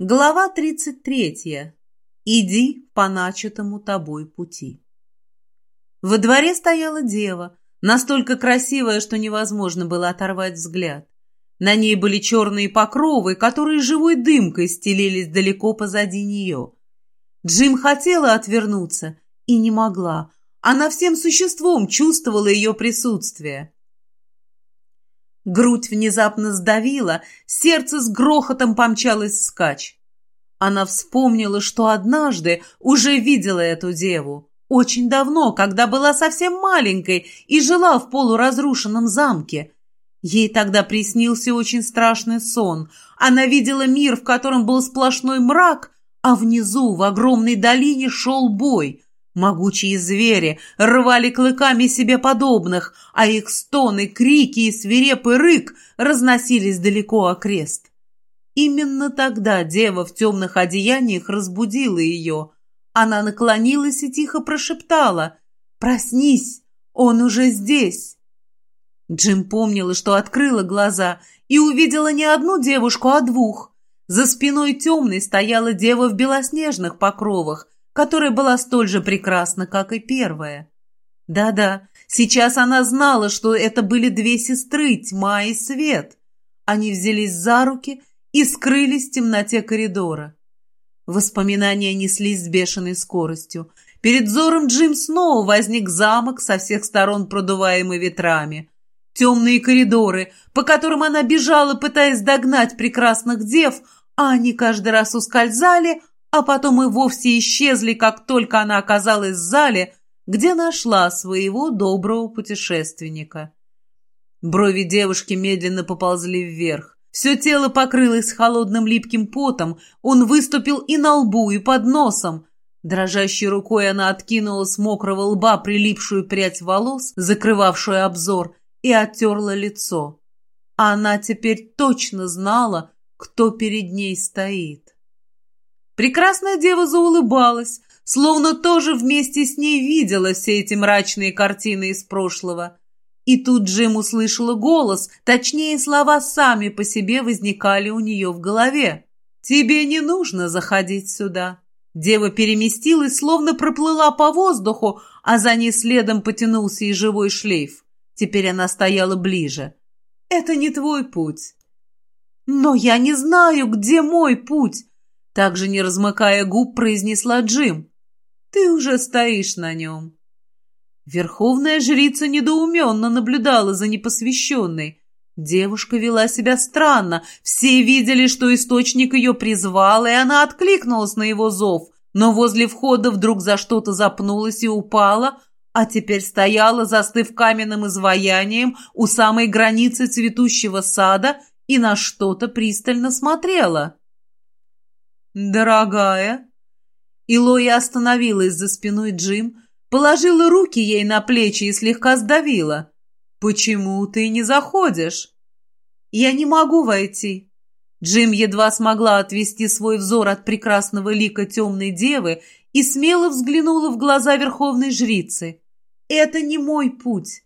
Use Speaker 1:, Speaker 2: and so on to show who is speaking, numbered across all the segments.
Speaker 1: Глава 33. Иди по начатому тобой пути. Во дворе стояла дева, настолько красивая, что невозможно было оторвать взгляд. На ней были черные покровы, которые живой дымкой стелились далеко позади нее. Джим хотела отвернуться и не могла. Она всем существом чувствовала ее присутствие. Грудь внезапно сдавила, сердце с грохотом помчалось вскачь. Она вспомнила, что однажды уже видела эту деву. Очень давно, когда была совсем маленькой и жила в полуразрушенном замке. Ей тогда приснился очень страшный сон. Она видела мир, в котором был сплошной мрак, а внизу, в огромной долине, шел бой — Могучие звери рвали клыками себе подобных, а их стоны, крики и свирепый рык разносились далеко окрест. Именно тогда дева в темных одеяниях разбудила ее. Она наклонилась и тихо прошептала «Проснись, он уже здесь!» Джим помнила, что открыла глаза и увидела не одну девушку, а двух. За спиной темной стояла дева в белоснежных покровах, которая была столь же прекрасна, как и первая. Да-да, сейчас она знала, что это были две сестры, тьма и свет. Они взялись за руки и скрылись в темноте коридора. Воспоминания неслись с бешеной скоростью. Перед взором Джим снова возник замок со всех сторон продуваемый ветрами. Темные коридоры, по которым она бежала, пытаясь догнать прекрасных дев, а они каждый раз ускользали, а потом и вовсе исчезли, как только она оказалась в зале, где нашла своего доброго путешественника. Брови девушки медленно поползли вверх. Все тело покрылось холодным липким потом, он выступил и на лбу, и под носом. Дрожащей рукой она откинула с мокрого лба прилипшую прядь волос, закрывавшую обзор, и оттерла лицо. Она теперь точно знала, кто перед ней стоит. Прекрасная дева заулыбалась, словно тоже вместе с ней видела все эти мрачные картины из прошлого. И тут Джим услышала голос, точнее, слова сами по себе возникали у нее в голове. «Тебе не нужно заходить сюда». Дева переместилась, словно проплыла по воздуху, а за ней следом потянулся и живой шлейф. Теперь она стояла ближе. «Это не твой путь». «Но я не знаю, где мой путь», также не размыкая губ, произнесла Джим. «Ты уже стоишь на нем». Верховная жрица недоуменно наблюдала за непосвященной. Девушка вела себя странно. Все видели, что источник ее призвал, и она откликнулась на его зов, но возле входа вдруг за что-то запнулась и упала, а теперь стояла, застыв каменным изваянием у самой границы цветущего сада и на что-то пристально смотрела. «Дорогая!» Илоя остановилась за спиной Джим, положила руки ей на плечи и слегка сдавила. «Почему ты не заходишь?» «Я не могу войти». Джим едва смогла отвести свой взор от прекрасного лика темной девы и смело взглянула в глаза верховной жрицы. «Это не мой путь».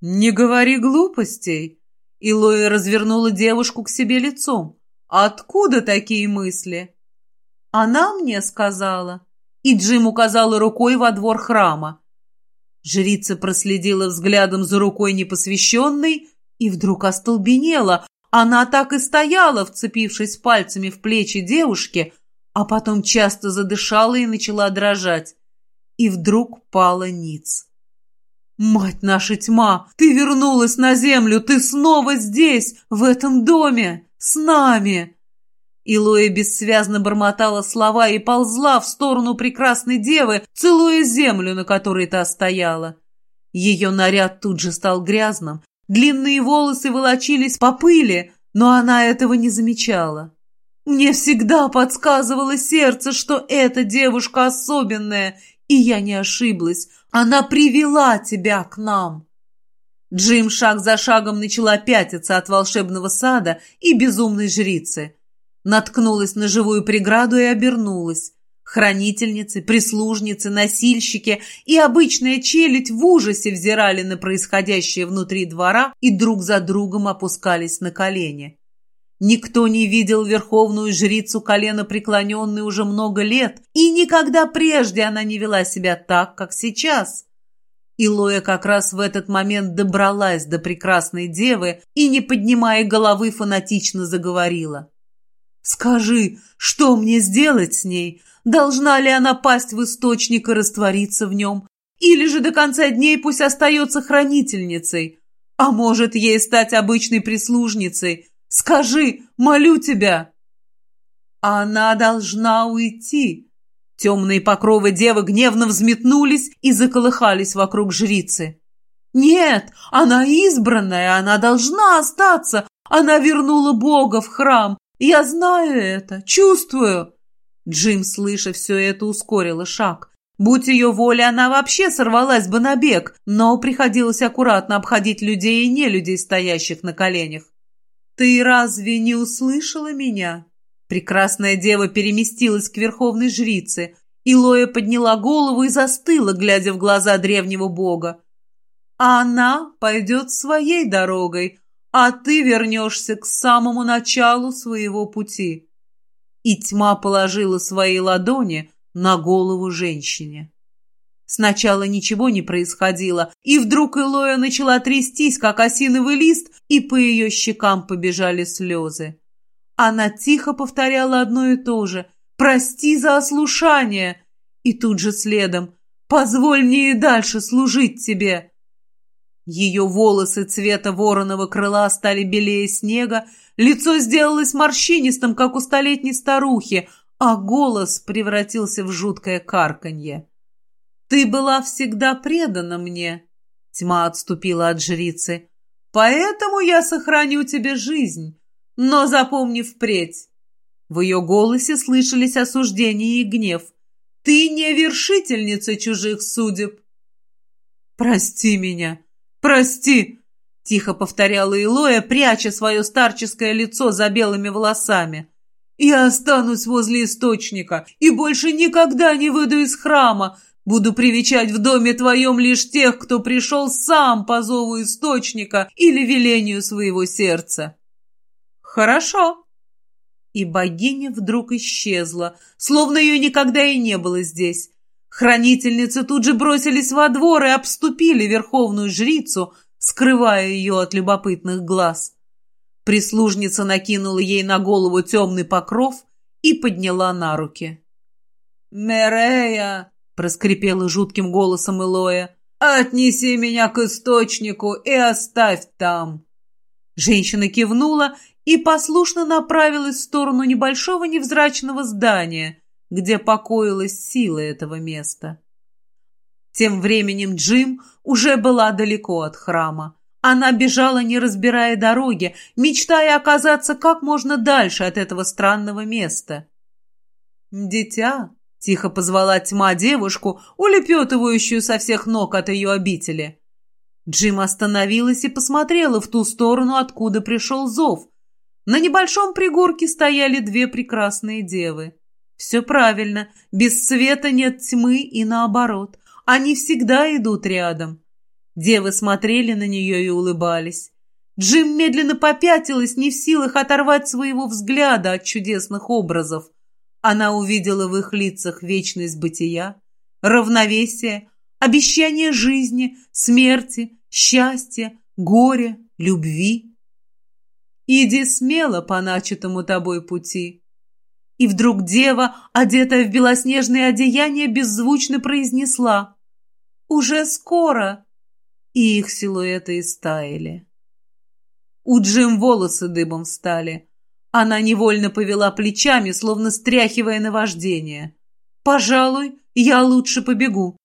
Speaker 1: «Не говори глупостей!» Илоя развернула девушку к себе лицом. «Откуда такие мысли?» Она мне сказала. И Джим указала рукой во двор храма. Жрица проследила взглядом за рукой непосвященной и вдруг остолбенела. Она так и стояла, вцепившись пальцами в плечи девушки, а потом часто задышала и начала дрожать. И вдруг пала ниц. «Мать наша тьма! Ты вернулась на землю! Ты снова здесь, в этом доме, с нами!» Илоя бессвязно бормотала слова и ползла в сторону прекрасной девы, целуя землю, на которой та стояла. Ее наряд тут же стал грязным, длинные волосы волочились по пыли, но она этого не замечала. Мне всегда подсказывало сердце, что эта девушка особенная, и я не ошиблась. Она привела тебя к нам. Джим шаг за шагом начала пятиться от волшебного сада и безумной жрицы наткнулась на живую преграду и обернулась. Хранительницы, прислужницы, носильщики и обычная челядь в ужасе взирали на происходящее внутри двора и друг за другом опускались на колени. Никто не видел верховную жрицу колено преклоненной уже много лет, и никогда прежде она не вела себя так, как сейчас. И Лоя как раз в этот момент добралась до прекрасной девы и, не поднимая головы, фанатично заговорила. «Скажи, что мне сделать с ней? Должна ли она пасть в источник и раствориться в нем? Или же до конца дней пусть остается хранительницей? А может, ей стать обычной прислужницей? Скажи, молю тебя!» «Она должна уйти», Темные покровы девы гневно взметнулись и заколыхались вокруг жрицы. «Нет, она избранная, она должна остаться. Она вернула Бога в храм. Я знаю это, чувствую». Джим, слыша все это, ускорила шаг. Будь ее воля, она вообще сорвалась бы на бег, но приходилось аккуратно обходить людей и не людей, стоящих на коленях. «Ты разве не услышала меня?» Прекрасная дева переместилась к верховной жрице. Илоя подняла голову и застыла, глядя в глаза древнего бога. А она пойдет своей дорогой, а ты вернешься к самому началу своего пути. И тьма положила свои ладони на голову женщине. Сначала ничего не происходило, и вдруг Илоя начала трястись, как осиновый лист, и по ее щекам побежали слезы. Она тихо повторяла одно и то же «Прости за ослушание!» И тут же следом «Позволь мне и дальше служить тебе!» Ее волосы цвета вороного крыла стали белее снега, лицо сделалось морщинистым, как у столетней старухи, а голос превратился в жуткое карканье. «Ты была всегда предана мне», — тьма отступила от жрицы, «поэтому я сохраню тебе жизнь. Но запомни впредь. В ее голосе слышались осуждение и гнев. Ты не вершительница чужих судеб. Прости меня, прости, тихо повторяла Илоя, пряча свое старческое лицо за белыми волосами. Я останусь возле источника и больше никогда не выйду из храма. Буду привечать в доме твоем лишь тех, кто пришел сам по зову источника или велению своего сердца. «Хорошо». И богиня вдруг исчезла, словно ее никогда и не было здесь. Хранительницы тут же бросились во двор и обступили верховную жрицу, скрывая ее от любопытных глаз. Прислужница накинула ей на голову темный покров и подняла на руки. «Мерея!» — проскрипела жутким голосом Элоя. «Отнеси меня к источнику и оставь там!» Женщина кивнула и послушно направилась в сторону небольшого невзрачного здания, где покоилась сила этого места. Тем временем Джим уже была далеко от храма. Она бежала, не разбирая дороги, мечтая оказаться как можно дальше от этого странного места. «Дитя!» — тихо позвала тьма девушку, улепетывающую со всех ног от ее обители. Джим остановилась и посмотрела в ту сторону, откуда пришел зов, на небольшом пригорке стояли две прекрасные девы. Все правильно, без света нет тьмы и наоборот. Они всегда идут рядом. Девы смотрели на нее и улыбались. Джим медленно попятилась, не в силах оторвать своего взгляда от чудесных образов. Она увидела в их лицах вечность бытия, равновесие, обещание жизни, смерти, счастья, горя, любви. Иди смело по начатому тобой пути. И вдруг дева, одетая в белоснежное одеяние, беззвучно произнесла «Уже скоро!» И их силуэты истаяли. У Джим волосы дыбом встали. Она невольно повела плечами, словно стряхивая наваждение. «Пожалуй, я лучше побегу.